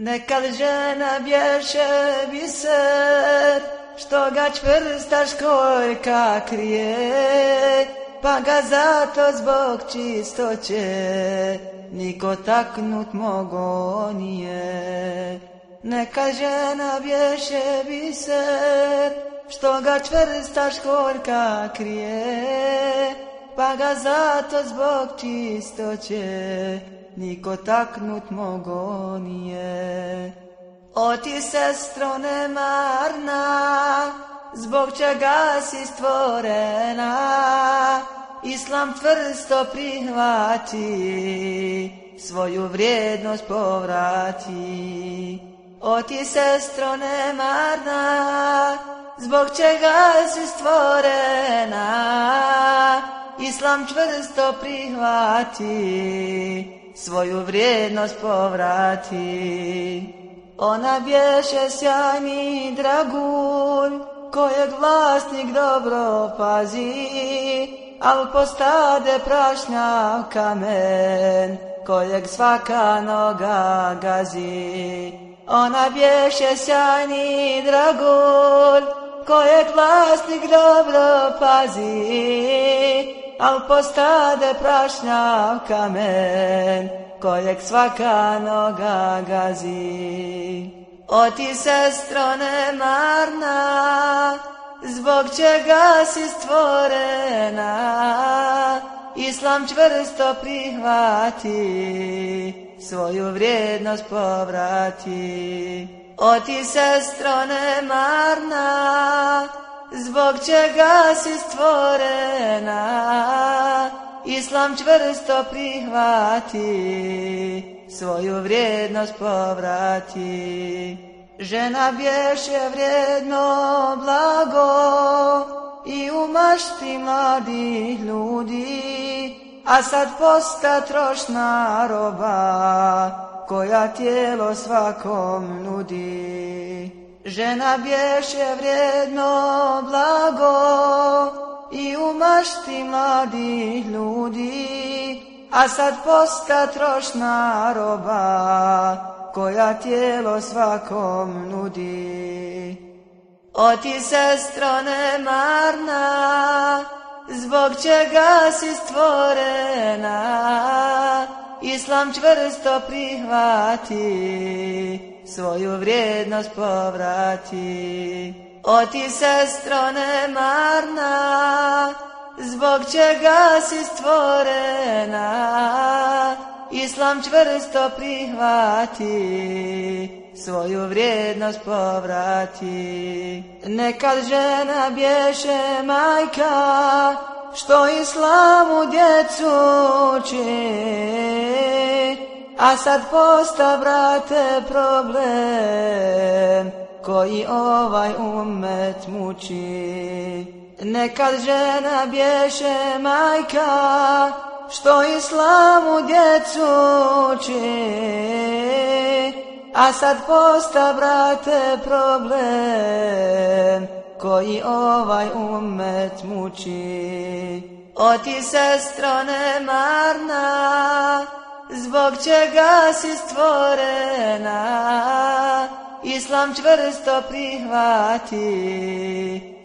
Nekad žena bješe biser, što ga čvrsta školjka krije, pa ga zato zbog čistoće niko taknut mogo nije. Neka žena bješe biser, što ga čvrsta školjka krije, pa ga zato zbog čistoće niko taknut mogo nije. O ti sestro nemarna, zbog čega si stvorena, Islam tvrsto prihvati, svoju vrijednost povrati. O ti sestro nemarna, zbog čega si stvorena, Islam čvrsto prihvati, svoju vrijednost povrati. Ona bješe sjajni dragulj, kojeg vlasnik dobro pazi, al postade prašnja kamen, kojeg svaka noga gazi. Ona bješe sjajni dragulj, kojeg vlasnik dobro pazi, al postade prašnja kamen, kojeg svaka noga gazi. O ti sestro nemarna, zbog čega si stvorena, Islam čvrsto prihvati, svoju vrijednost povrati. O ti sestro nemarna, zbog čega si stvorena, Islam čvrsto prihvati, svoju vrijednost povrati. Žena bješe vrijedno blago i u mašti mladih ljudi, a sad posta trošna roba koja tijelo svakom nudi. Žena bješe vrijedno blago i u mašti mladih ljudi, a sad posta trošna roba koja tijelo svakom nudi. O ti sestro nemarna, zbog čega si stvorena, Islam čvrsto prihvati, svoju vrijednost povrati. O ti sestro nemarna, zbog čega si stvorena, Islam čvrsto prihvati, svoju vrijednost povrati. Nekad žena bješe majka, što islamu djecu uči, a sad posta brate problem, koji ovaj umet muči. Nekad žena bješe majka, što islamu djecu uči, a sad posta brate problem, koji ovaj umet muči. O ti sestro nemarna, zbog čega si stvorena, Islam čvrsto prihvati,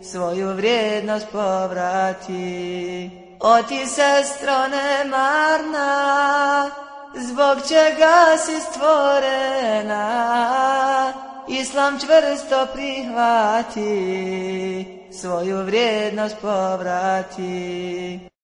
svoju vrijednost povrati. O ti sestro nemarna, zbog čega si stvorena, Islam čvrsto prihvati, svoju vrijednost povrati.